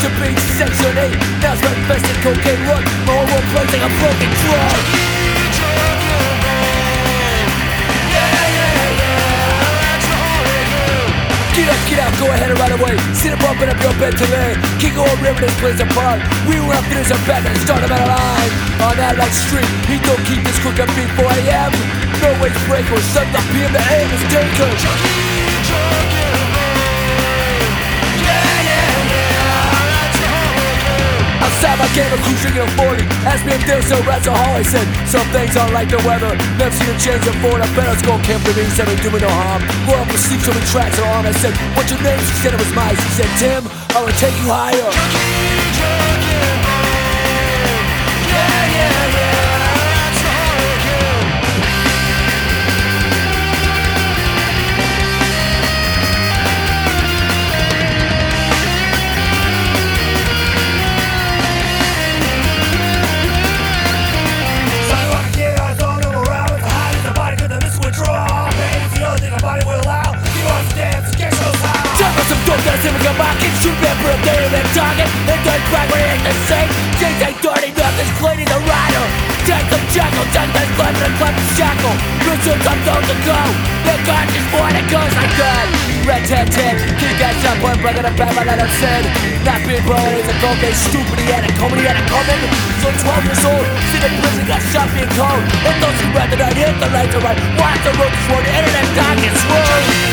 to be Section 8 Now's my best in cocaine run My whole world plays like a broken drum Get up, get out, go ahead and run away. Sit up, open up your bed today. Kick all river this place apart. We will have finish our back and start a out alive. On that like street, he don't keep this crooked beat 4 a.m. No way to break or something. PM the aim is taken. My game, a cruise drinking a 40 Asked me if there's no rats or hall I said, some things aren't like the weather. Never seen a change of Ford I bet I was going camp for me Said ain't doing no harm. Go up with sleep, so many tracks on arm I said, what's your name? She said it was mine. She said, Tim, I will take you higher Does him come back and shoot them for a day of target And then it ain't the same Things ain't dirty, nothing's clean in the rider. Take the jackal, take the clip and clip the shackle. Listen, I'm told to go. The conscious boy that goes like that. Red tat, kick ass shot point brother the bad man that said Not being brother is a gold game stupid he had a comedy had a comment So 12 years old, see the prison got shot being cold And those who rather not hit the lights are right. Watch the road this road, the internet dark is road